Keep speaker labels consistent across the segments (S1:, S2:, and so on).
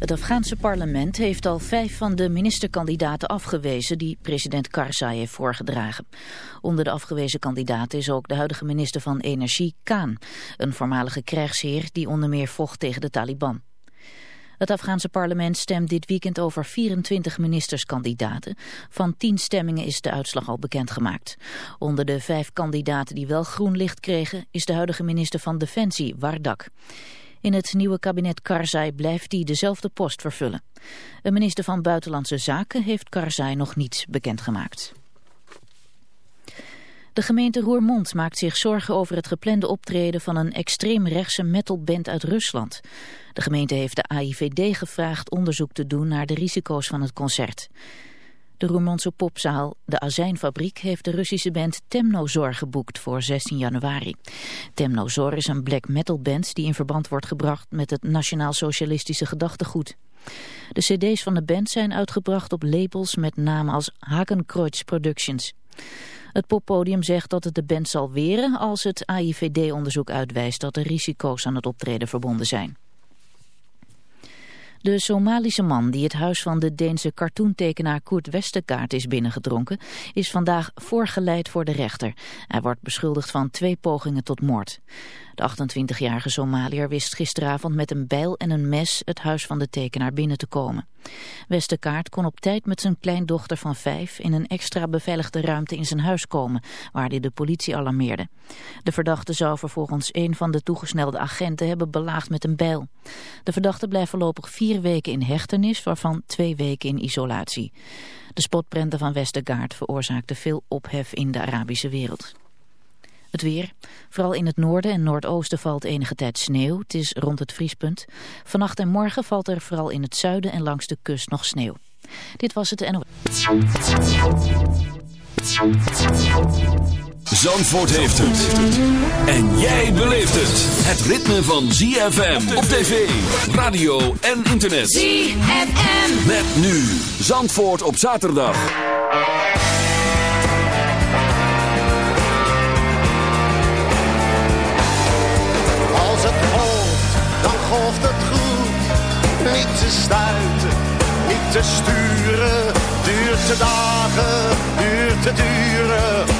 S1: Het Afghaanse parlement heeft al vijf van de ministerkandidaten afgewezen die president Karzai heeft voorgedragen. Onder de afgewezen kandidaten is ook de huidige minister van Energie Kaan, een voormalige krijgsheer die onder meer vocht tegen de Taliban. Het Afghaanse parlement stemt dit weekend over 24 ministerskandidaten. Van 10 stemmingen is de uitslag al bekendgemaakt. Onder de vijf kandidaten die wel groen licht kregen is de huidige minister van Defensie, Wardak. In het nieuwe kabinet Karzai blijft hij dezelfde post vervullen. Een minister van Buitenlandse Zaken heeft Karzai nog niet bekendgemaakt. De gemeente Roermond maakt zich zorgen over het geplande optreden van een extreemrechtse metalband uit Rusland. De gemeente heeft de AIVD gevraagd onderzoek te doen naar de risico's van het concert. De Roermondse popzaal De Azijnfabriek heeft de Russische band Temnozor geboekt voor 16 januari. Temnozor is een black metal band die in verband wordt gebracht met het Nationaal Socialistische Gedachtegoed. De cd's van de band zijn uitgebracht op labels met namen als Hakenkreuz Productions. Het poppodium zegt dat het de band zal weren als het AIVD-onderzoek uitwijst dat er risico's aan het optreden verbonden zijn. De Somalische man die het huis van de Deense cartoontekenaar Koert Westerkaart is binnengedronken, is vandaag voorgeleid voor de rechter. Hij wordt beschuldigd van twee pogingen tot moord. De 28-jarige Somaliër wist gisteravond met een bijl en een mes het huis van de tekenaar binnen te komen. Westerkaart kon op tijd met zijn kleindochter van vijf in een extra beveiligde ruimte in zijn huis komen, waar hij de politie alarmeerde. De verdachte zou vervolgens een van de toegesnelde agenten hebben belaagd met een bijl. De verdachte blijft voorlopig vier weken in hechtenis, waarvan twee weken in isolatie. De spotprenten van Westergaard veroorzaakten veel ophef in de Arabische wereld. Het weer. Vooral in het noorden en noordoosten valt enige tijd sneeuw. Het is rond het vriespunt. Vannacht en morgen valt er vooral in het zuiden en langs de kust nog sneeuw. Dit was het NOS.
S2: Zandvoort heeft het. En jij beleeft het. Het ritme van ZFM op tv, radio en internet.
S3: ZFM.
S2: Met nu Zandvoort op zaterdag.
S4: Als het golft, dan golft het goed. Niet te stuiten, niet te sturen. Duurt te dagen, duurt te duren.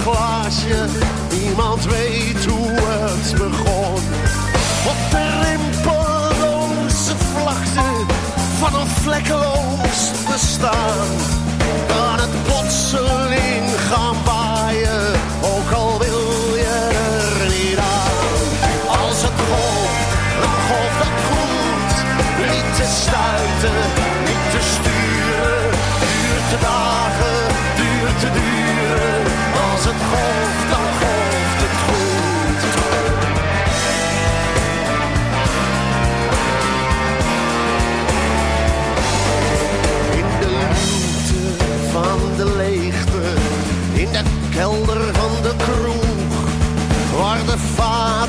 S4: glaasje, niemand weet hoe het begon. Op de rimpeloze vlakte van een vlekkeloos bestaan. Kan het plotseling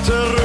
S4: water.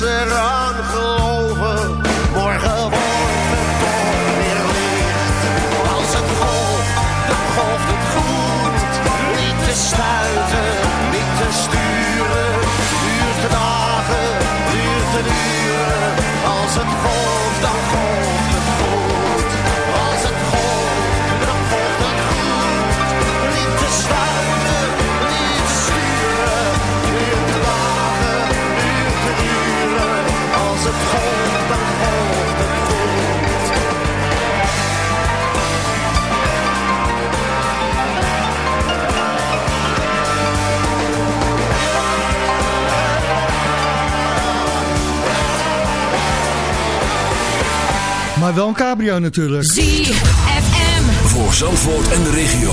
S4: said
S3: Maar wel een cabrio natuurlijk.
S5: ZFM.
S2: Voor Zandvoort en de regio.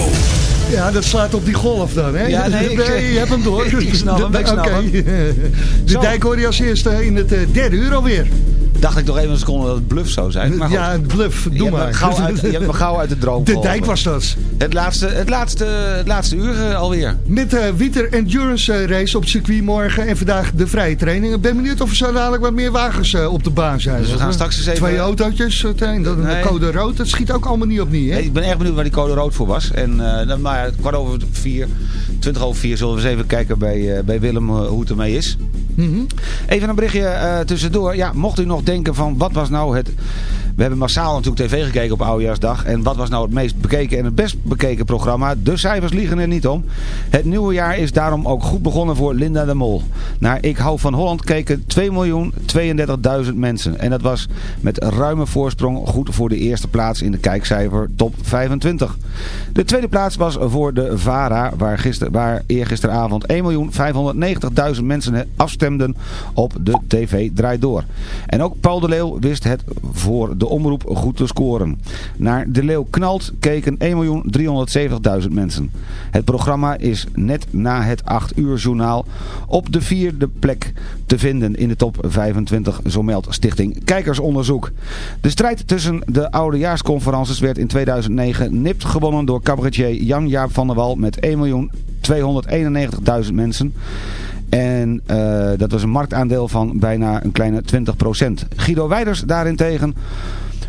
S3: Ja, dat slaat op die golf dan, hè?
S6: Ja, nee, ik-
S3: je hebt hem door.
S6: Ik snap hem, ik snap
S3: Oké.
S6: hem.
S3: De dijk hoor je als eerste in het eh, derde uur alweer.
S6: Dacht ik toch even een seconde dat het bluff zou zijn. Maar
S3: ja, bluff,
S6: je,
S3: doe
S6: hebt
S3: maar.
S6: gauw uit, je hebt me gauw uit de droom
S3: De
S6: geholpen.
S3: dijk was dat.
S6: Het laatste, het laatste, het laatste uur eh, alweer.
S3: Met de Winter Endurance eh, Race op het circuit morgen en vandaag de vrije training. Ik ben benieuwd of er zo dadelijk wat meer wagens eh, op de baan zijn.
S6: Dus we gaan straks eens even-
S3: Twee autootjes, uh, dat een
S6: Nee.
S3: code rood. Dat schiet ook allemaal niet op niet, hè?
S6: Nee, ik ben erg benieuwd waar die code rood voor was. En eh, dan, maar kwart over vier, twintig over vier, zullen we eens even kijken bij, eh, bij Willem eh, hoe het ermee is.
S3: Mhm.
S6: Even een berichtje eh, tussendoor. Ja, mocht u nog denken van wat was nou het... We hebben massaal natuurlijk tv gekeken op Oudejaarsdag. En wat was nou het meest bekeken en het best bekeken programma? De cijfers liegen er niet om. Het nieuwe jaar is daarom ook goed begonnen voor Linda de Mol. Naar Ik hou van Holland keken 2.032.000 mensen. En dat was met ruime voorsprong goed voor de eerste plaats in de kijkcijfer top 25. De tweede plaats was voor de VARA, waar, gister, waar eergisteravond 1.590.000 mensen afstemden op de TV Draait Door. En ook Paul de Leeuw wist het voor de omroep goed te scoren. Naar De Leeuw knalt keken 1.370.000 mensen. Het programma is net na het 8 uur journaal op de vierde plek te vinden in de top 25, zo meldt Stichting Kijkersonderzoek. De strijd tussen de oudejaarsconferences werd in 2009 nipt gewonnen door cabaretier Jan-Jaap van der Wal met 1.291.000 mensen. En eh, dat was een marktaandeel van bijna een kleine 20%. Guido Weiders daarentegen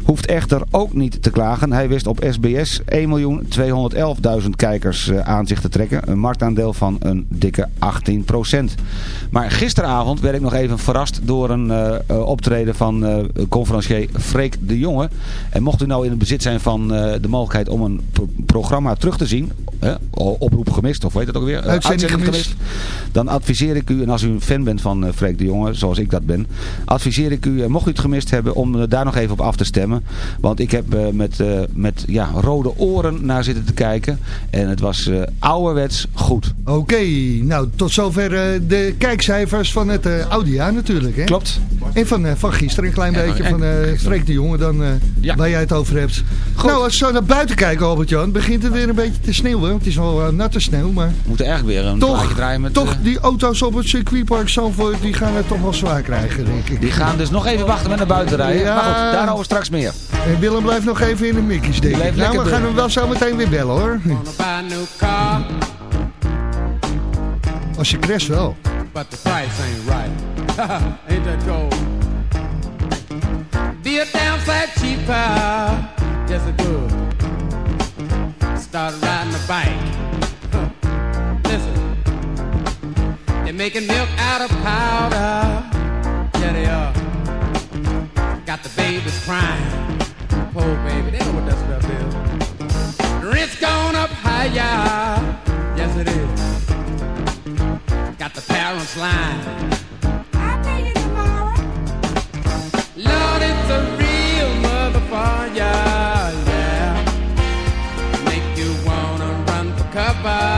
S6: hoeft echter ook niet te klagen. Hij wist op SBS 1.211.000 kijkers eh, aan zich te trekken. Een marktaandeel van een dikke 18%. Maar gisteravond werd ik nog even verrast door een eh, eh, optreden van eh, conferencier Freek de Jonge. En mocht u nou in het bezit zijn van de mogelijkheid om een pro- programma terug te zien. eh, oproep gemist, of weet het ook weer?
S3: Uitzending gemist.
S6: Dan adviseer ik u, en als u een fan bent van Freek de Jonge, zoals ik dat ben. Adviseer ik u, mocht u het gemist hebben, om daar nog even op af te stemmen. Want ik heb eh, met, eh, met ja, rode oren naar zitten te kijken. En het was eh, ouderwets goed.
S3: Oké, nou tot zover eh, de kijkcijfers van het eh oude jaar natuurlijk. Hè?
S6: Klopt.
S3: En van, eh, van gisteren een klein beetje
S6: en-
S3: van eh Freek de Jonge dan, eh,
S6: Ja.
S3: waar jij het over hebt. Nou, als we zo naar buiten kijken Albert-Jan, begint het weer een beetje te sneeuwen. Het is wel natte sneeuw, maar
S6: We moeten eigenlijk weer een
S3: toch,
S6: draaien met...
S3: toch die auto's op het circuitpark Zandvoort, die gaan het toch wel zwaar krijgen, denk ik.
S6: die gaan dus nog even wachten met naar buiten rijden.
S3: Ja.
S6: Maar goed, daarover straks meer.
S3: En Willem blijft nog even in de mikkies, denk ik. Nou, we
S6: lekker
S3: gaan hem wel zo meteen weer bellen, hoor.
S7: A
S3: Als je crasht wel.
S7: but the price ain't right. ain't that cold? Be a damn sight cheaper, yes it would. Start riding a bike. Listen, they're making milk out of powder. Yeah, they are. Got the babies crying. Poor baby, they know what that stuff is. Rent's gone up higher. Yes, it is. Got the parents lying. I'll pay you tomorrow. Lord, it's a real motherfucker, yeah. Make you wanna run for cover,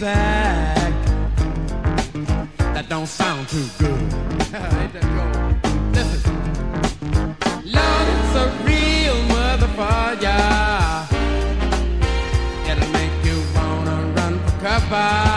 S7: music that don't sound too good. Listen, Lord, it's a real motherfucker. It'll make you wanna run for cover.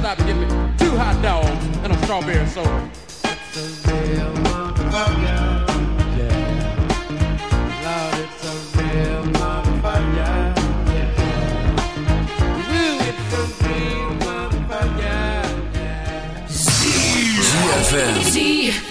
S7: stop and me two hot dogs and a strawberry soda. It's a real motherfucker. Yeah. Lord, it's a real motherfucker. Yeah. Ooh, it's a real motherfucker. Yeah.
S4: Z.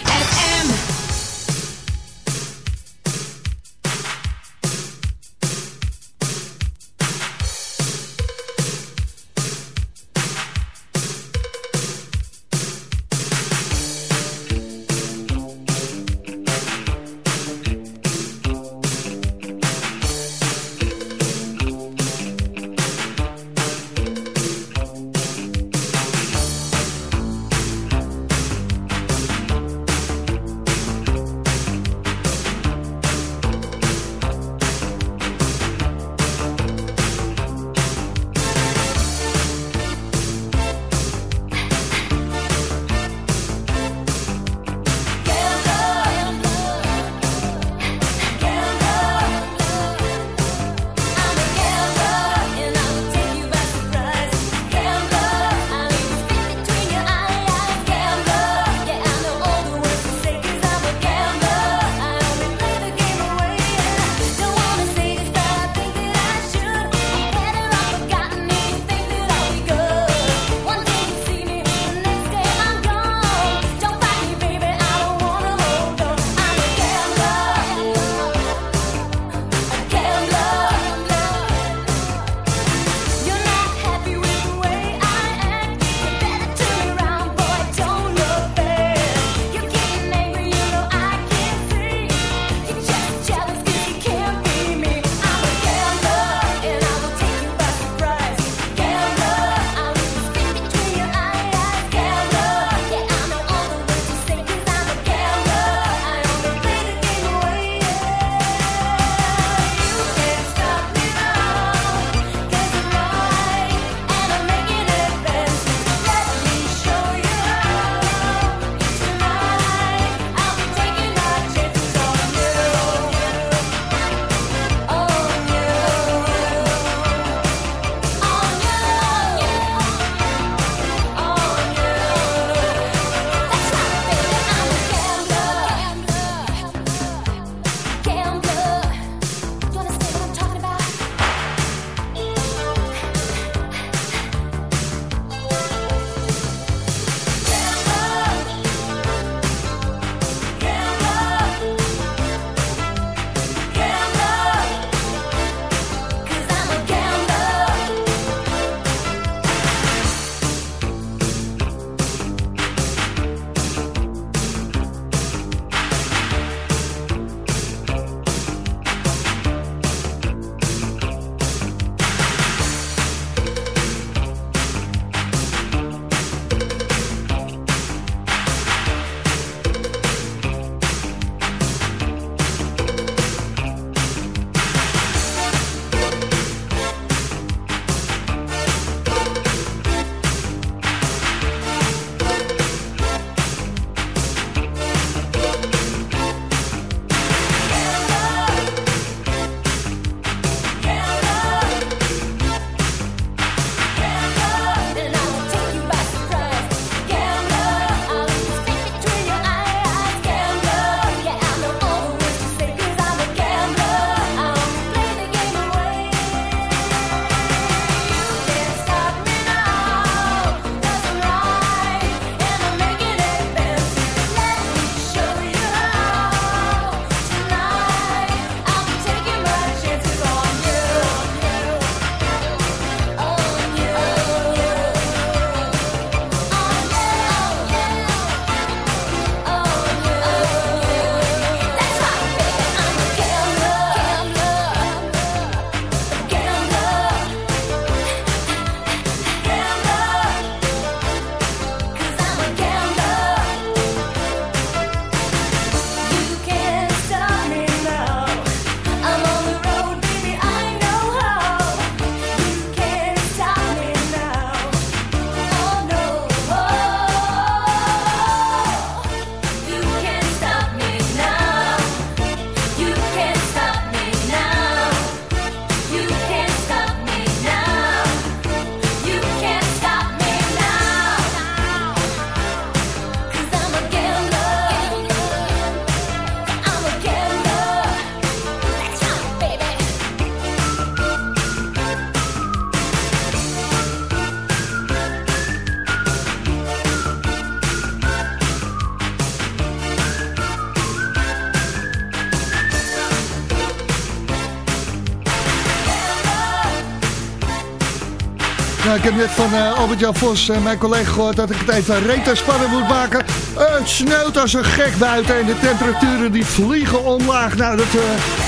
S3: Nou, ik heb net van uh, Albert-Jan Vos, mijn collega, gehoord dat ik het even rete spannend moet maken. het sneeuwt als een gek buiten en de temperaturen die vliegen omlaag. Nou, dat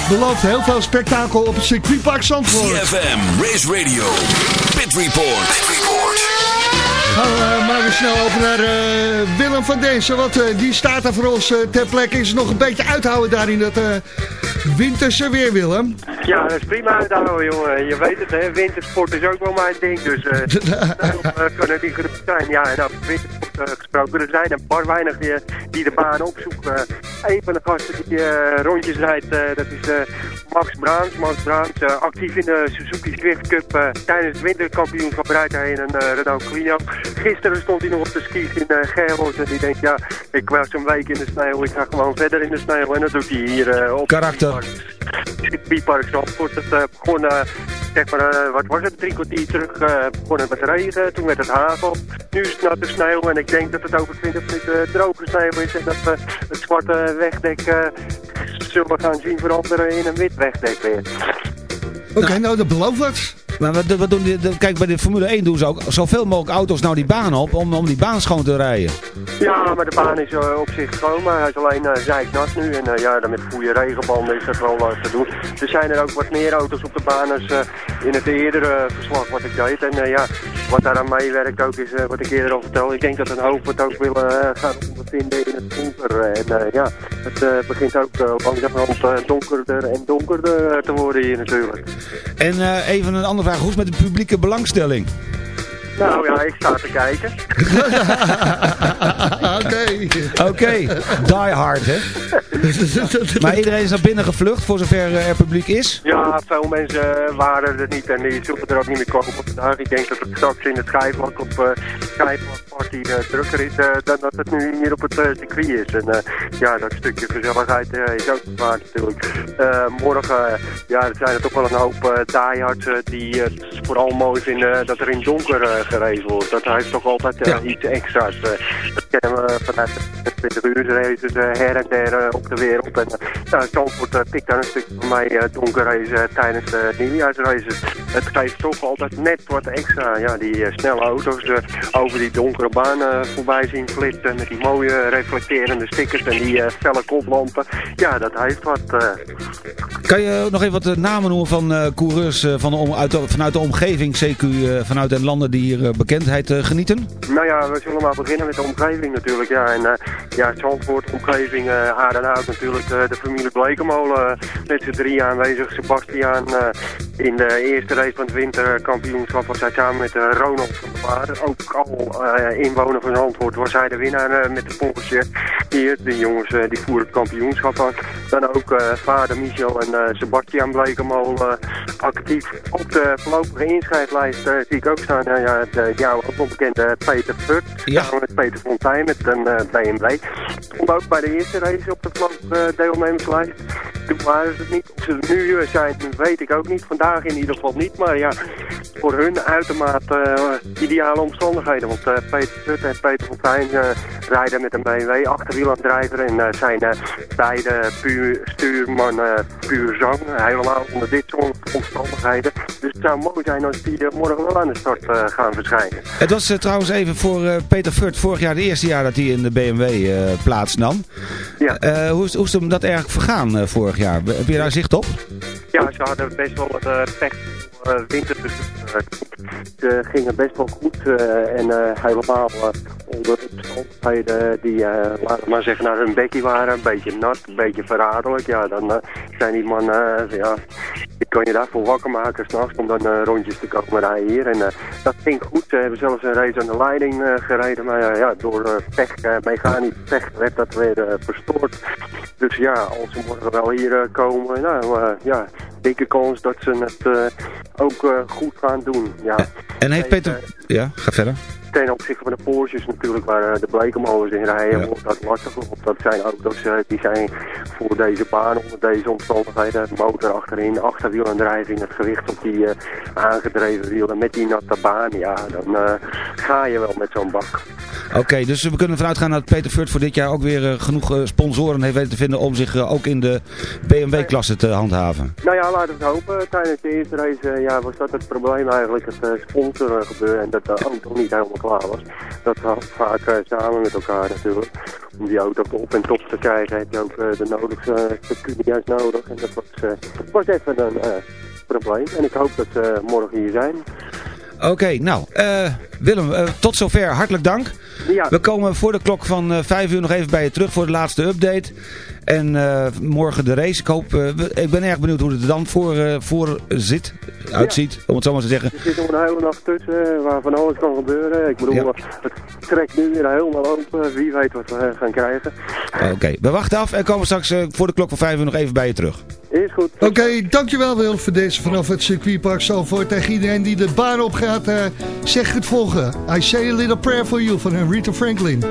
S3: belooft heel veel spektakel op het circuitpark Zandvoort.
S2: CFM, Race Radio, Pit Report. Pit Report.
S3: Gaan we maar weer snel over naar uh, Willem van Dezen. Want uh, die staat er voor ons uh, ter plekke. Is nog een beetje uithouden daar in dat winterse weer, Willem.
S5: Ja, dat is prima uithouden, jongen. Je weet het, hè. Wintersport is ook wel mijn ding. Dus daarom kunnen die genoeg zijn. Ja, en over wintersport gesproken. Er zijn een paar weinig die, die de baan opzoeken. een van de gasten die rondjes rijdt, dat is Max Braams. Max Braams, actief in de Suzuki Swift Cup tijdens het winterkampioenschap rijdt hij in een Renault Clio. Gisteren stond hij nog op de skis in Gerlos en die denkt, ja, ik was een week in de sneeuw, ik ga gewoon verder in de sneeuw. En dat doet hij hier op
S6: Karakter.
S5: Het Park Zandvoort. Het begon, zeg maar, wat was het, drie kwartier terug, begon het met regen, toen werd het hagel. Nu is het natte sneeuw en ik denk dat het over 20 minuten droge sneeuw is en dat we het zwarte wegdek zullen gaan zien veranderen in een wit wegdek weer.
S3: Oké, nou dat belooft wat.
S6: Maar wat, wat doen die, kijk, bij de Formule 1 doen ze ook zoveel mogelijk auto's nou die baan op om, om die baan schoon te rijden.
S5: Ja, maar de baan is uh, op zich schoon, maar hij is alleen uh, nu. En uh, ja, dan met goede regenbanden is dat wel te doen. Er zijn er ook wat meer auto's op de baan als in het eerdere verslag wat ik deed. En ja, wat daar aan meewerkt ook is wat ik eerder al vertelde. Ik denk dat een hoop het ook willen gaan ondervinden in het donker. En ja, het begint ook langzamerhand donkerder en donkerder te worden hier natuurlijk.
S6: En even een vraag, hoe is met de publieke belangstelling?
S5: Nou ja, ik sta te kijken.
S3: Oké.
S6: Oké, die hard hè. maar iedereen is naar binnen gevlucht voor zover eh, er publiek is?
S5: Ja, veel mensen waren er niet en die zullen er ook niet meer komen vandaag. Ik denk dat het straks in het schijfvlak op uh, Party uh, drukker is uh, dan dat het nu hier op het circuit is. En ja, dat stukje gezelligheid is ook waar natuurlijk. morgen ja, er zijn er toch wel een hoop diehards die vooral mooi vinden dat er in donker gereden wordt. Dat heeft toch altijd iets extra's. dat kennen we vanuit de 20 uur races her en der op de wereld. En uh, Zandvoort uh, pikt daar een stukje van mij donker race tijdens de nieuwjaarsraces. Het geeft toch altijd net wat extra. Ja, die snelle auto's over die donkere banen voorbij zien flitsen. Met die mooie reflecterende stickers en die felle koplampen. Ja, dat heeft wat.
S6: Kan je nog even wat namen noemen van coureurs van de uit vanuit de omgeving, CQ, vanuit de landen die hier bekendheid genieten?
S5: Nou ja, we zullen maar beginnen met de omgeving natuurlijk. Ja, en ja, Zandvoort, omgeving, Aardenhout natuurlijk, de, familie Blekemolen met z'n drie aanwezig. Sebastiaan in de eerste race van het winterkampioenschap was hij samen met Ronald van der Waarden. Ook al inwoner van Zandvoort was hij de winnaar met de Porsche. Hier, de jongens die voeren het kampioenschap aan. Dan ook vader Michel en Sebastiaan Blekemolen actief op de voorlopige inschrijflijst zie ik ook staan. Uh, ja, de, jou ook onbekende Peter Furt. Ja. Samen met Peter Fontijn met een uh, BMW. Stond ook bij de eerste race op de voorlopige deelnemerslijst. Toen waren ze het niet. Of ze nu zijn, weet ik ook niet. Vandaag in ieder geval niet. Maar ja, voor hun uitermate ideale omstandigheden. Want Peter Furt en Peter Fontijn rijden met een BMW achterwielaandrijver. En zijn beide puur stuurman puur zang. Helemaal onder dit soort omstandigheden. Dus het zou mooi zijn als die morgen wel aan de start uh, gaan verschijnen.
S6: Het was uh, trouwens even voor uh, Peter Furt vorig jaar, de eerste jaar dat hij in de BMW plaatsnam. Ja. hoe, is, hoe is hem dat eigenlijk vergaan vorig jaar? Heb je daar zicht op?
S5: Ja, ze hadden best wel wat pech uh, winter. Dus ze gingen best wel goed en helemaal onder omstandigheden die, laten we maar zeggen, naar hun bekkie waren. Een beetje nat, een beetje verraderlijk. Ja, dan zijn die mannen, ja, ik kan je daarvoor wakker maken s'nachts om dan uh, rondjes te komen rijden hier. En uh, dat ging goed. Ze hebben zelfs een race aan de leiding uh, gereden. Maar ja, door pech, mechanisch pech werd dat weer verstoord. Dus ja, als ze morgen wel hier komen, nou ja, dikke kans dat ze het ook goed gaan doen. Ja.
S6: En heeft Peter... ja, ga verder
S5: ten opzichte van de Porsches natuurlijk, waar de blekenmolens in rijden, ja. wordt dat lastig. Want dat zijn auto's die zijn voor deze baan, onder deze omstandigheden, motor achterin, achterwielaandrijving, het gewicht op die uh, aangedreven wielen met die natte baan, ja, dan uh, ga je wel met zo'n bak.
S6: Oké, dus we kunnen vanuit gaan dat Peter Furt voor dit jaar ook weer genoeg sponsoren heeft weten te vinden om zich ook in de BMW-klasse te handhaven.
S5: Nou ja, laten we het hopen. Tijdens de eerste race ja, was dat het probleem eigenlijk, het sponsoren gebeuren en dat de auto niet helemaal klaar was. Dat gaat vaak samen met elkaar natuurlijk. Om die auto op en top te krijgen heb je ook de nodigste juist nodig. En dat was, was even een probleem. En ik hoop dat ze morgen hier zijn.
S6: Oké, nou, uh, Willem, uh, tot zover. Hartelijk dank.
S5: Ja.
S6: We komen voor de klok van uh, eh, 5 uur nog even bij je terug voor de laatste update. En morgen de race. Ik, hoop, ik ben erg benieuwd hoe het er dan voor, voor zit, uitziet, om het zo maar te zeggen.
S5: Er zit nog een hele nacht tussen waar van alles kan gebeuren. Ik bedoel, ja. het trekt nu weer helemaal open. Wie weet wat we gaan krijgen.
S6: Oké, we wachten af en komen straks voor de klok van 5 uur nog even bij je terug.
S5: Is goed.
S3: Oké, dankjewel Wil voor deze vanaf het circuitpark Zalvoort. Tegen iedereen die de baan op gaat, uh, zeg het volgende. I say a little prayer for you van Rita Franklin.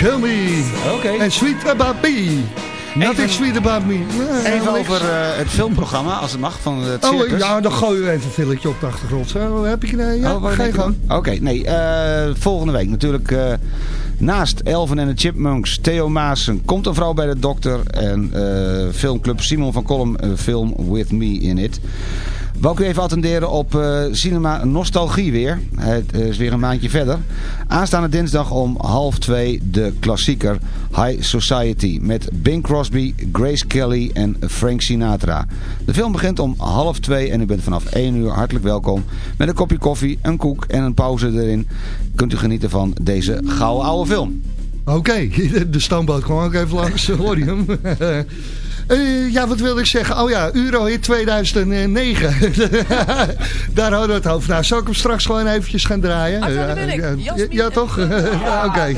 S3: Gabriella Chummy.
S6: Oké.
S3: En Sweet About Me. Nothing Sweet About Me. Nee,
S6: Even
S3: niks.
S6: over eh, het filmprogramma, als het mag, van het
S3: Oh,
S6: circus.
S3: ja, dan gooi je even een filletje op de achtergrond. Zo, heb ik nee, ja,
S6: Oh,
S3: ga je gang.
S6: Oké, nee. eh, volgende week natuurlijk eh, naast Elven en de Chipmunks, Theo Maassen, Komt een vrouw bij de dokter en eh, filmclub Simon van Kolm, eh, Film With Me in It. Wou ik u even attenderen op eh, Cinema Nostalgie weer. Het eh, is weer een maandje verder. Aanstaande dinsdag om half twee de klassieker High Society. Met Bing Crosby, Grace Kelly en Frank Sinatra. De film begint om half twee en u bent vanaf één uur hartelijk welkom. Met een kopje koffie, een koek en een pauze erin. Kunt u genieten van deze gouden oude film.
S3: Oké, de stoomboot kwam ook even langs, hoor Eh, ja, wat wilde ik zeggen? Oh ja, Eurohit 2009. Daar hadden we het over. Nou, zal ik hem straks gewoon eventjes gaan draaien?
S8: Ah, dat
S3: Ja, ja, toch? Ja, Oké.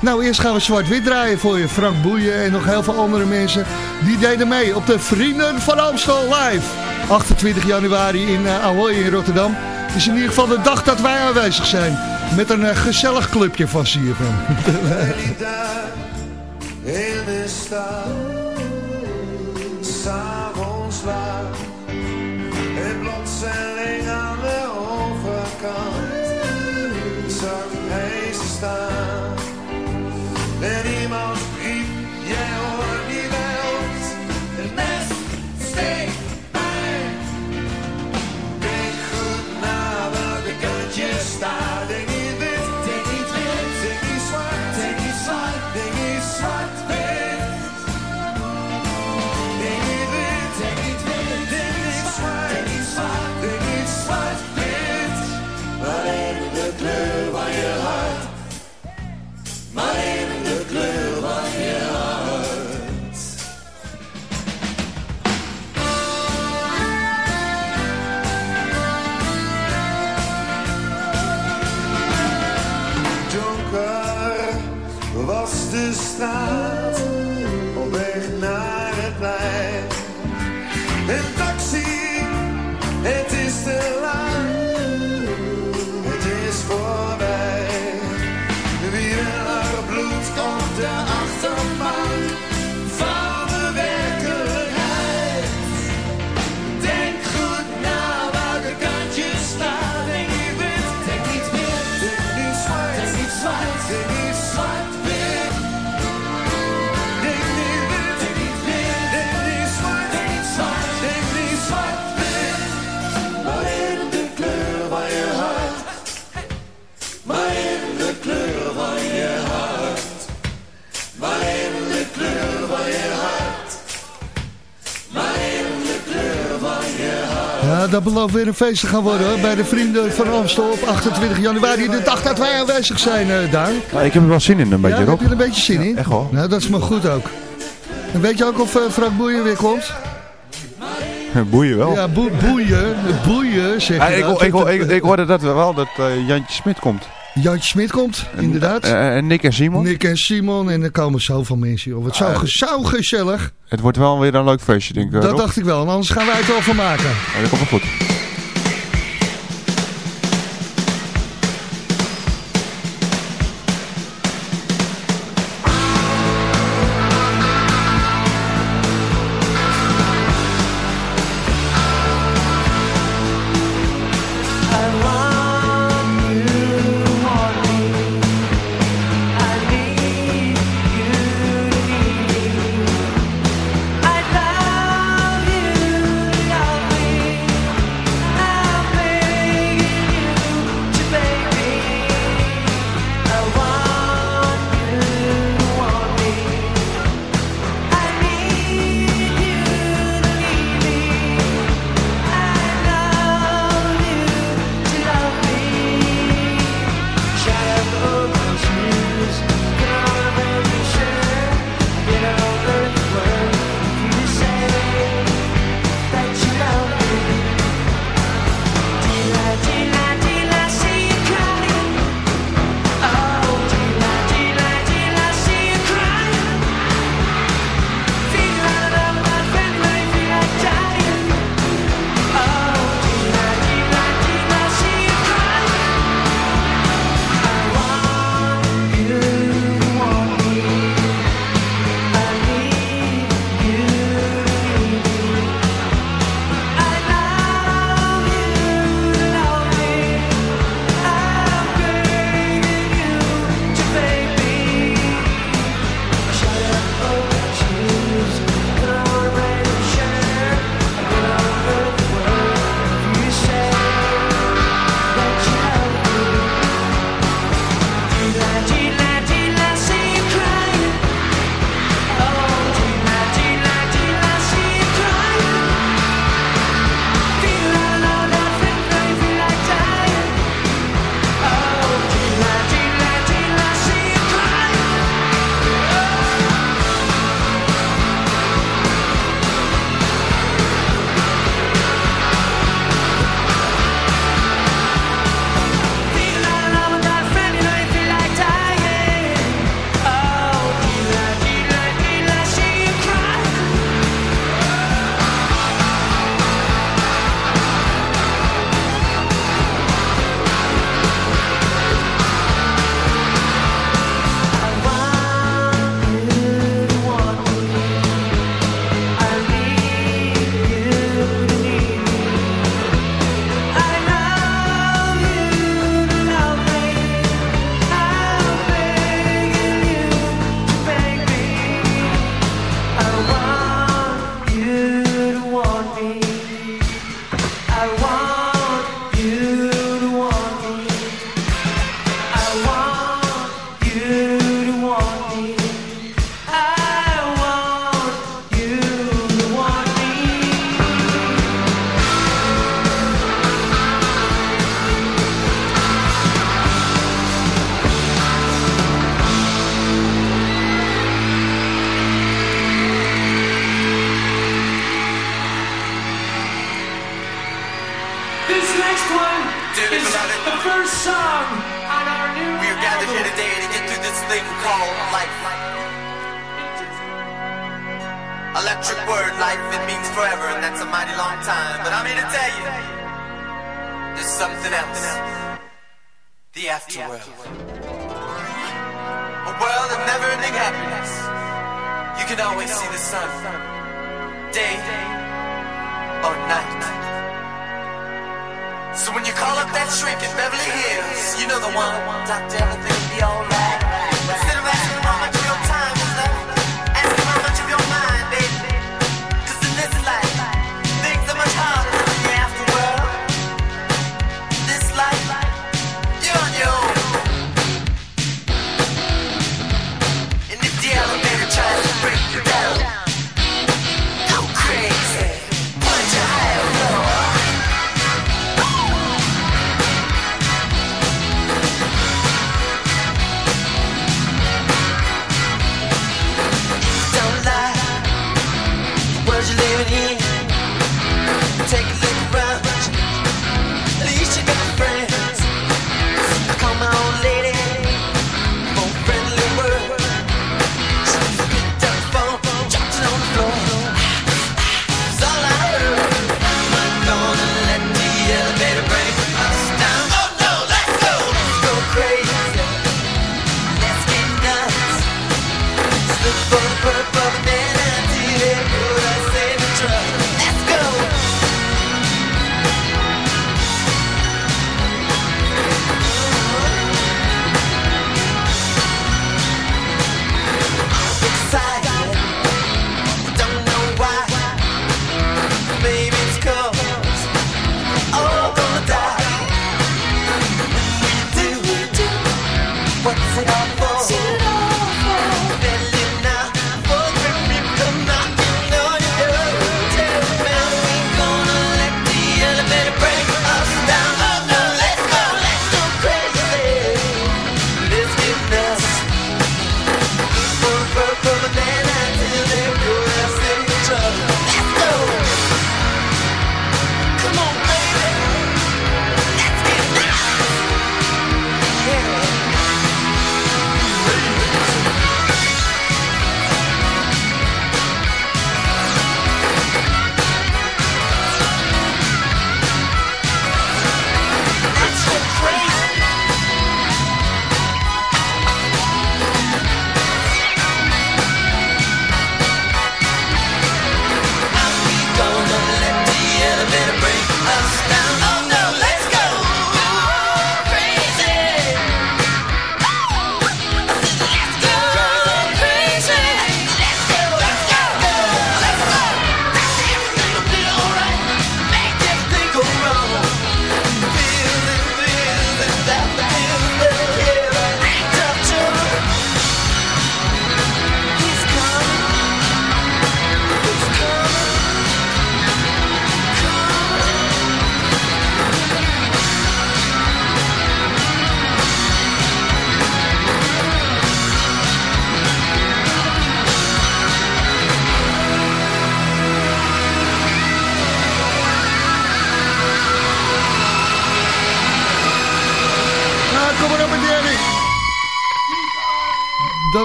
S3: Nou, eerst gaan we zwart-wit draaien voor je. Frank Boeien en nog heel veel andere mensen. Die deden mee op de Vrienden van Amstel live. 28 januari in uh, Ahoy in Rotterdam. is in ieder geval de dag dat wij aanwezig zijn. Met een eh, gezellig clubje van CFM.
S4: in de stad, hij
S3: Ja, dat belooft weer een feest te gaan worden hoor. Bij de Vrienden van Amstel op 28 januari. De dag dat wij aanwezig zijn uh, daar.
S9: Nou, ik heb er wel zin in, een beetje
S3: Ja,
S9: Rob.
S3: heb je er een beetje zin in?
S9: echt wel.
S3: Nou, dat is maar goed ook. En weet je ook of eh, Frank Boeien weer komt?
S9: Boeien wel.
S3: Ja, boe- boeien. Boeien, zeg je dat.
S9: ik, ik, ik, ik hoorde dat wel, dat eh, Jantje Smit komt.
S3: Jantje Smit komt, inderdaad.
S9: Eh, en Nick en Simon.
S3: Nick en Simon en er komen zoveel mensen. Joh. Wat zo,
S9: Ah,
S3: ge- zo gezellig.
S9: Het wordt wel weer een leuk feestje, denk ik. eh,
S3: Dat
S9: Rob.
S3: dacht ik wel. En anders gaan wij het wel van maken.
S9: Ja, dat komt wel goed.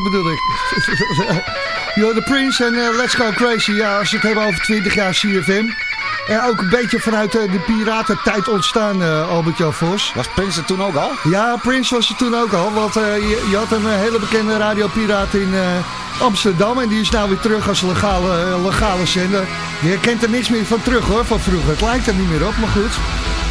S3: Dat bedoel ik. You're the Prince en eh, Let's Go Crazy. Ja, als we het hebben over 20 jaar CFM. En ook een beetje vanuit eh, de piratentijd ontstaan, eh Albert-Jan Vos.
S6: Was Prins er toen ook al?
S3: Ja, Prince was er toen ook al. Want eh, je, je had een hele bekende radiopiraat in Amsterdam. En die is nou weer terug als legale, legale zender. Je herkent er niks meer van terug hoor, van vroeger. Het lijkt er niet meer op, maar goed.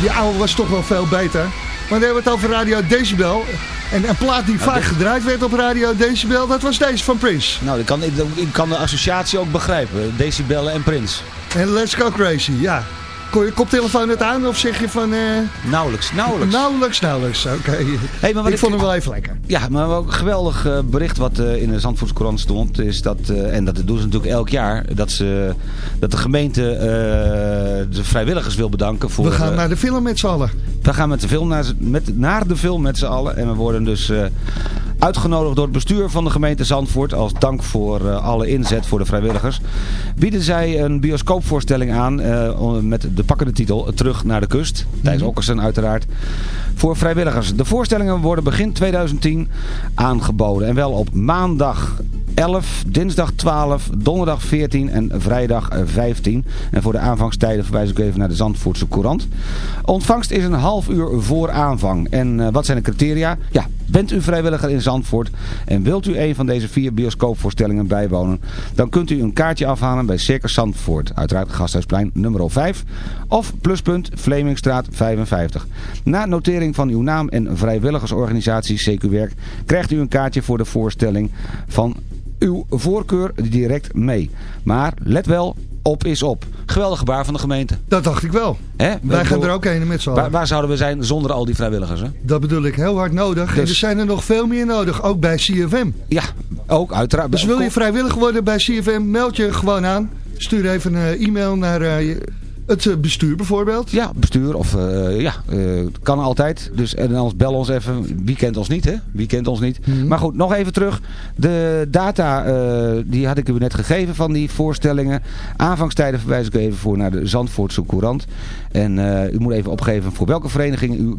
S3: Die oude was toch wel veel beter. Maar dan hebben we het over Radio Decibel. En een plaat die vaak gedraaid werd op Radio Decibel, dat was deze van Prince.
S6: Nou, ik kan, ik, ik kan de associatie ook begrijpen. Decibellen en Prins.
S3: En Let's Go Crazy, ja. Kon je koptelefoon het aan of zeg je van... eh,
S6: Nauwelijks, nauwelijks.
S3: nauwelijks, nauwelijks, oké.
S6: Hey, maar wat
S3: ik vond hem wel even lekker.
S6: Ja, maar ook een geweldig eh, bericht wat eh, in de Zandvoortskrant stond, is dat, en dat doen ze natuurlijk elk jaar, dat, ze, dat de gemeente de vrijwilligers wil bedanken voor...
S3: We gaan naar de film met z'n allen.
S6: we gaan met de film naar, met, naar de film met z'n allen en we worden dus... eh, Uitgenodigd door het bestuur van de gemeente Zandvoort als dank voor eh, alle inzet voor de vrijwilligers, bieden zij een bioscoopvoorstelling aan eh, met de pakkende titel Terug naar de kust. Thijs Okkersen uiteraard. Voor vrijwilligers. De voorstellingen worden begin 2010 aangeboden en wel op maandag 11, dinsdag 12, donderdag 14 en vrijdag eh, 15. En voor de aanvangstijden verwijs ik even naar de Zandvoortse Courant. Ontvangst is een half uur voor aanvang. En eh, wat zijn de criteria? Ja, bent u vrijwilliger in Zandvoort en wilt u een van deze vier bioscoopvoorstellingen bijwonen, dan kunt u een kaartje afhalen bij Circus Zandvoort. Uiteraard Gasthuisplein nummer 5 of pluspunt Vlemingstraat 55. Na notering van uw naam en vrijwilligersorganisatie CQ Werk krijgt u een kaartje voor de voorstelling van uw voorkeur direct mee. Maar let wel, op is op. Geweldig gebaar van de gemeente.
S3: Dat dacht ik wel.
S6: Hè?
S3: Wij gaan er ook heen met z'n allen.
S6: Waar, waar zouden we zijn zonder al die vrijwilligers? Hè?
S3: Dat bedoel ik heel hard nodig. En
S6: Dus-
S3: er zijn er nog veel meer nodig, ook bij CFM.
S6: Ja, ook uiteraard.
S3: Dus wil je vrijwillig worden bij CFM, meld je gewoon aan. Stuur even een e-mail naar je- het eh, bestuur bijvoorbeeld.
S6: Ja, bestuur of eh, ja, eh, kan altijd. Dus en anders bel ons even. Wie kent ons niet, hè? Wie kent ons niet?
S3: Mhm.
S6: Maar goed, nog even terug. De data, die had ik u net gegeven van die voorstellingen. Aanvangstijden verwijs ik even voor naar de Zandvoortse Courant. En u moet even opgeven voor welke vereniging u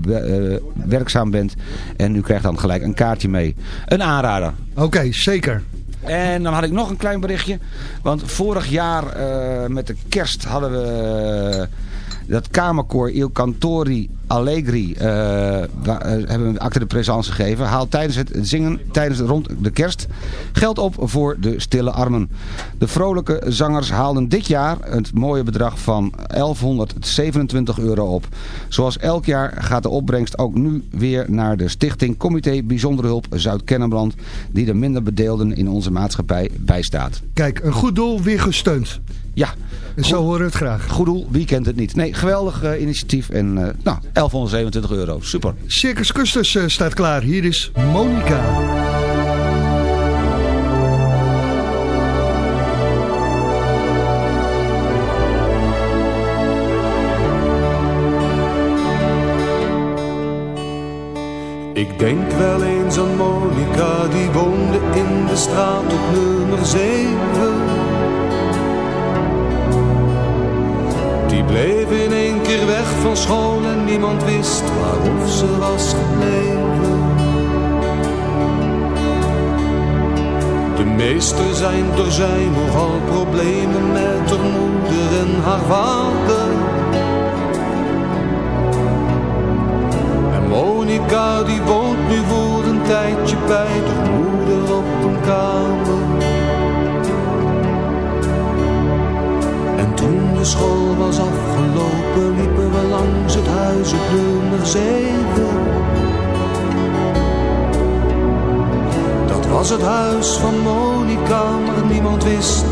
S6: werkzaam bent. En u krijgt dan gelijk een kaartje mee. Een aanrader.
S3: Oké, zeker.
S6: En dan had ik nog een klein berichtje. Want vorig jaar eh, met de kerst hadden we dat kamerkoor Il Cantori Allegri eh, eh, hebben een acte de présence gegeven. Haalt tijdens het zingen, tijdens rond de kerst, geld op voor de stille armen. De vrolijke zangers haalden dit jaar het mooie bedrag van 1127 euro op. Zoals elk jaar gaat de opbrengst ook nu weer naar de stichting Comité Bijzondere Hulp Zuid-Kennemerland, die de minder bedeelden in onze maatschappij bijstaat.
S3: Kijk, een goed doel weer gesteund.
S6: Ja,
S3: En zo horen we het graag.
S6: goed doel, wie kent het niet? Nee, geweldig eh, initiatief en eh, nou, 1127 euro, super.
S3: Circus Custus eh, staat klaar. Hier is Monica.
S10: Ik denk wel eens aan Monica, die woonde in de straat op nummer 7. Bleef in één keer weg van school en niemand wist waarof ze was gebleven. De meester zijn er zijn nogal problemen met haar moeder en haar vader. En Monica die woont nu voor een tijdje bij de moeder op een kamer. De school was afgelopen liepen we langs het huis op nummer zeven. Dat was het huis van Monica, maar niemand wist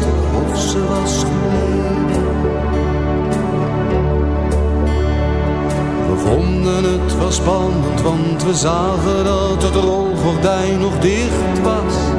S10: of ze was gebleven. We vonden het wel spannend, want we zagen dat het rolgordijn nog dicht was.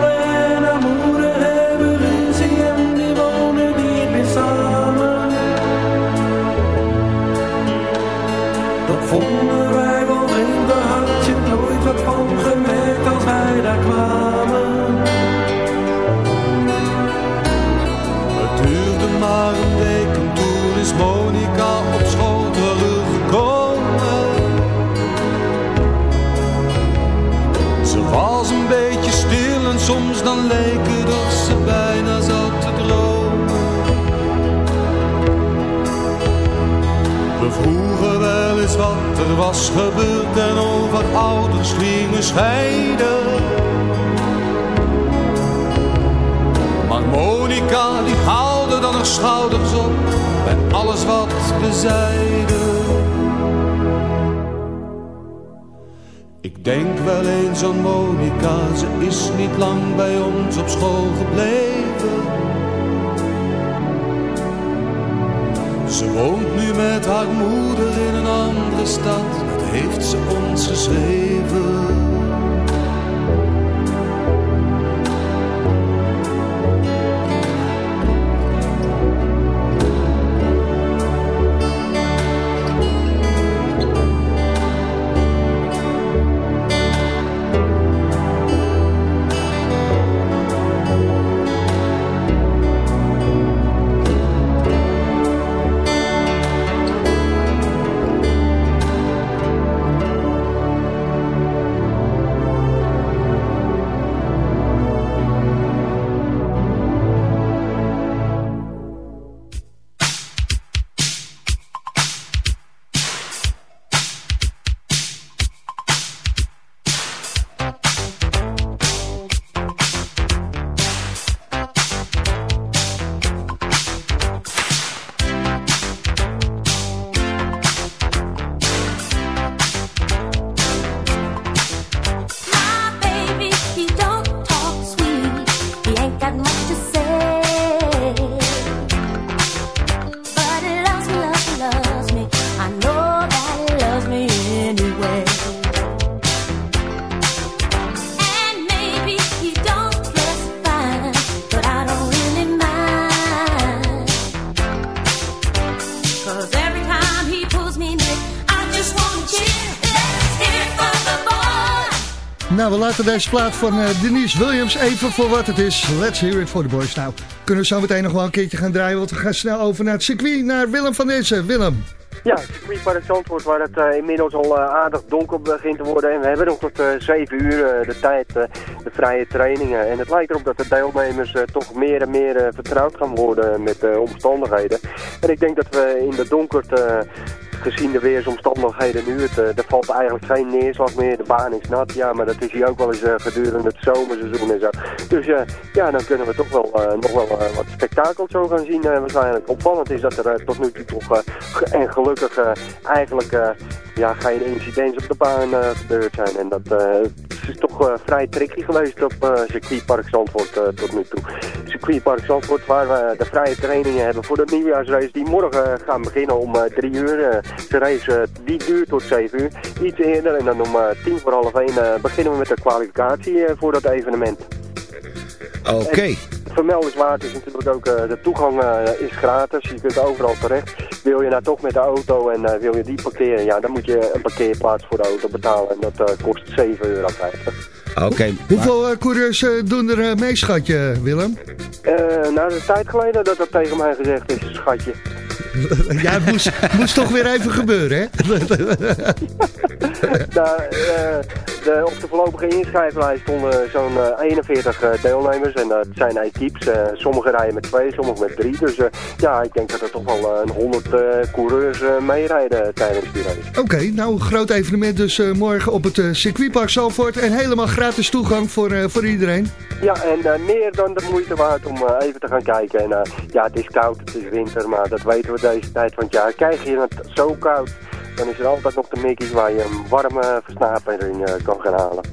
S3: laten deze plaat van eh, Denise Williams even voor wat het is. Let's hear it for the boys. Nou, kunnen we zo meteen nog wel een keertje gaan draaien, want we gaan snel over naar het circuit, naar Willem van Dessen. Willem.
S5: Ja, het circuitpark Zandvoort waar het eh, inmiddels al eh, aardig donker begint te worden. En we hebben nog tot eh 7 uur de tijd, de vrije trainingen. En het lijkt erop dat de deelnemers toch meer en meer vertrouwd gaan worden met de omstandigheden. En ik denk dat we in de donkerte gezien de weersomstandigheden nu, het, eh, er valt eigenlijk geen neerslag meer. De baan is nat, ja, maar dat is hier ook wel eens eh, gedurende het zomerseizoen en zo. Dus eh, ja, dan kunnen we toch wel nog wel wat spektakel zo gaan zien waarschijnlijk. Opvallend is dat er tot nu toe toch, en gelukkig eigenlijk ja, geen incidenten op de baan eh, gebeurd zijn. En dat eh, is toch eh, vrij tricky geweest op eh circuitpark Zandvoort tot nu toe. Circuitpark Zandvoort waar we de vrije trainingen hebben voor de nieuwjaarsrace die morgen gaan beginnen om drie uur. De race die duurt tot zeven uur. Iets eerder en dan om tien voor half één beginnen we met de kwalificatie voor dat evenement.
S6: Oké.
S5: Vermeldenswaard is natuurlijk ook, de toegang is gratis, je kunt overal terecht. Wil je nou toch met de auto en eh, wil je die parkeren, ja, dan moet je een parkeerplaats voor de auto betalen en dat eh, kost 7,50 euro.
S6: Oké.
S3: Hoeveel eh, coureurs doen er mee, schatje, Willem?
S5: Eh nou, dat is een tijd geleden dat dat tegen mij gezegd is, schatje.
S3: ja, het moest, moest toch weer even gebeuren, hè?
S5: Nou, eh, de, op de voorlopige inschrijflijst stonden zo'n eh, 41 eh, deelnemers en dat zijn equipes. Eh, sommige rijden met twee, sommige met drie. Dus eh, ja, ik denk dat er toch wel eh, een 100 eh, coureurs eh, meerijden tijdens die race.
S3: Oké, nou een groot evenement dus eh, morgen op het eh, circuitpark Zalvoort. En helemaal gratis toegang voor, eh, voor iedereen.
S5: Ja, en eh, meer dan de moeite waard om eh, even te gaan kijken. En eh, ja, het is koud, het is winter, maar dat weten we deze tijd van het jaar. Krijg je het zo koud, dan is er altijd nog de Mickey's waar je een warme versnapering eh, kan gaan halen.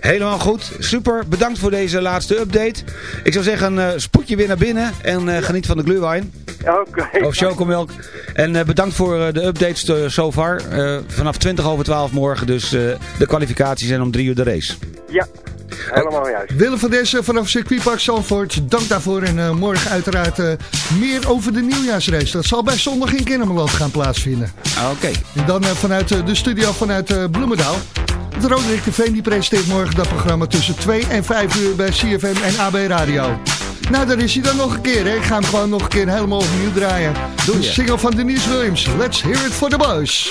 S6: Helemaal goed. Super. Bedankt voor deze laatste update. Ik zou zeggen, eh, spoed je weer naar binnen en eh, geniet van de glühwein.
S5: Oké.
S6: Of chocomelk. En eh, bedankt voor eh, de updates eh, so far. Eh, vanaf 20 over 12 morgen dus eh, de kwalificaties en om 3 uur de race.
S5: Ja, helemaal juist.
S3: Willem van Dessen vanaf circuitpark Zalvoort. Dank daarvoor. En eh, morgen uiteraard eh, meer over de nieuwjaarsrace. Dat zal bij zondag in Kennemerland gaan plaatsvinden.
S6: Oké.
S3: En dan eh, vanuit de studio vanuit eh, Bloemendaal. Het Roderick de Veen die presenteert morgen dat programma tussen 2 en 5 uur bij CFM en AB Radio. Nou, daar is hij dan nog een keer. Hè. Ik ga hem gewoon nog een keer helemaal opnieuw draaien.
S6: Doe
S3: de single van Denise Williams. Let's hear it for the boys.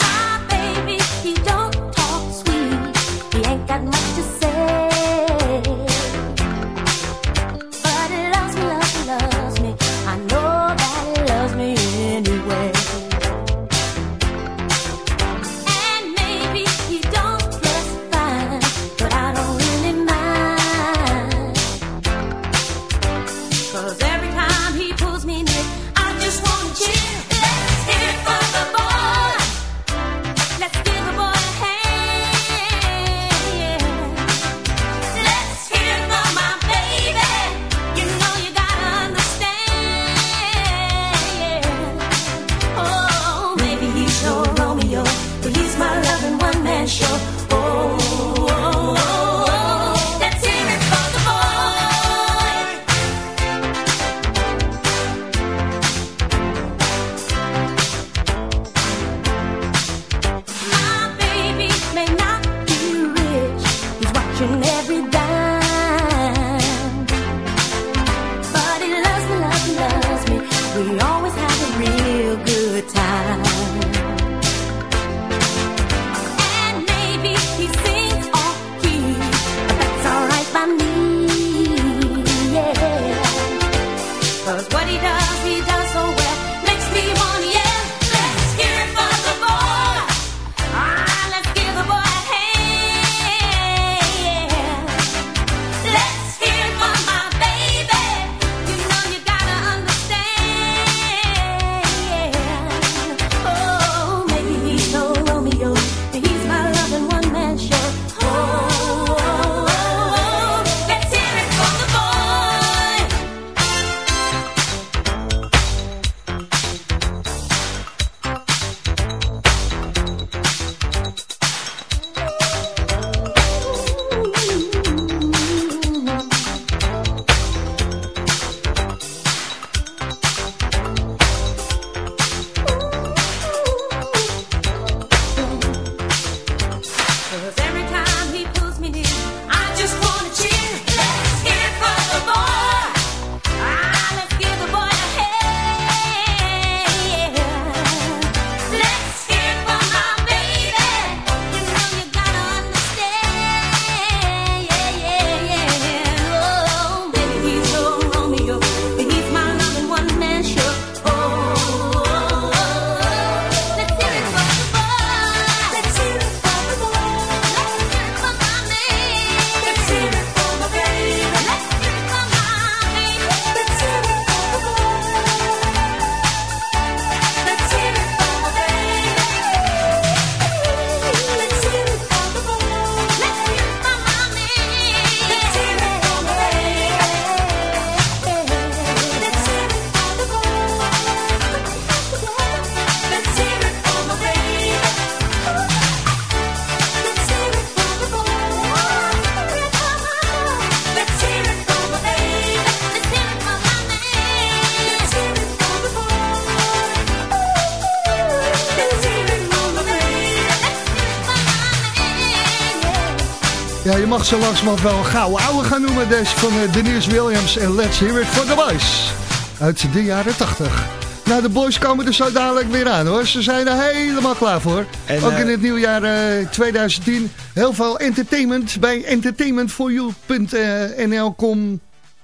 S3: Zo langzamerhand wel een gouden ouwe gaan noemen. Deze van eh, Denise Williams en Let's Hear It for the Boys. Uit de jaren 80. Nou, de boys komen er zo dadelijk weer aan hoor. Ze zijn er helemaal klaar voor.
S6: En,
S3: Ook
S6: eh,
S3: in het nieuwjaar eh 2010. Heel veel entertainment bij entertainmentforyou.nl kom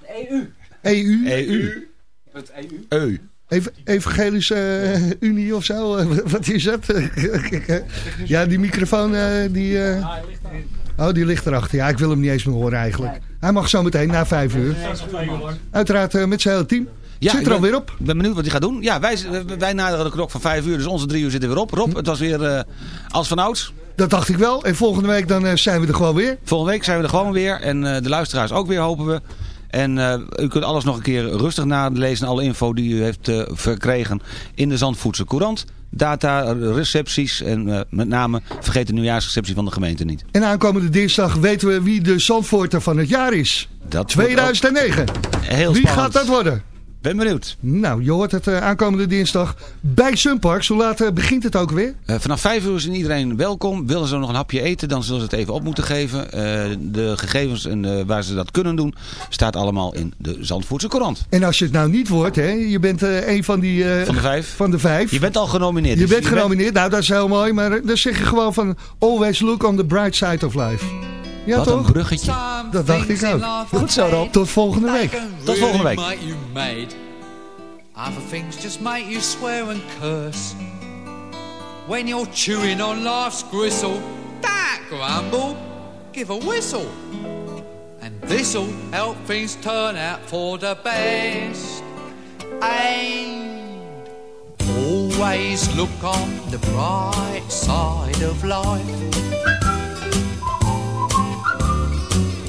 S11: EU.
S3: EU.
S6: EU.
S11: Het EU.
S6: Eu.
S3: Ev Evangelische Unie of zo. Wat is dat? ja, die microfoon die... eh, Oh, die ligt erachter. Ja, ik wil hem niet eens meer horen eigenlijk. Hij mag zo meteen na vijf uur. Uiteraard eh, met zijn hele team.
S6: Ja,
S3: Zit er alweer op?
S6: Ik ben benieuwd wat hij gaat doen. Ja, wij, wij naderen de klok van vijf uur, dus onze drie uur zitten weer op. Rob, het was weer eh, als vanouds.
S3: Dat dacht ik wel. En volgende week dan eh, zijn we er gewoon weer.
S6: Volgende week zijn we er gewoon weer. En eh, de luisteraars ook weer, hopen we. En eh, u kunt alles nog een keer rustig nalezen. Alle info die u heeft eh, verkregen in de Zandvoetse Courant. Data, recepties en eh, met name vergeet de nieuwjaarsreceptie van de gemeente niet.
S3: En aankomende dinsdag weten we wie de Zandvoorter van het jaar is.
S6: Dat wordt
S3: 2009.
S6: ook Heel
S3: Wie
S6: spannend.
S3: gaat dat worden?
S6: Ben benieuwd.
S3: Nou, je hoort het eh, aankomende dinsdag bij Sunparks. Hoe laat eh, begint het ook weer?
S6: Eh, vanaf vijf uur is iedereen welkom. Willen ze nog een hapje eten, dan zullen ze het even op moeten geven. De gegevens en waar ze dat kunnen doen, staat allemaal in de Zandvoortse Courant.
S3: En als je het nou niet wordt, hè, je bent een van die...
S6: Van de vijf.
S3: Van de vijf.
S6: Je bent al genomineerd.
S3: Je
S6: dus
S3: bent genomineerd, nou dat is heel mooi, maar dan zeg je gewoon van always look on the bright side of life. Ja
S6: Wat
S3: toch?
S6: een bruggetje.
S3: Dat dacht ik ook.
S6: Goed zo, Rob.
S3: Tot volgende week.
S6: Tot volgende week.
S12: Other things just make you swear and curse. When you're chewing on life's gristle, that grumble, give a whistle. And this'll help things turn out for the best. And always look on the bright side of life.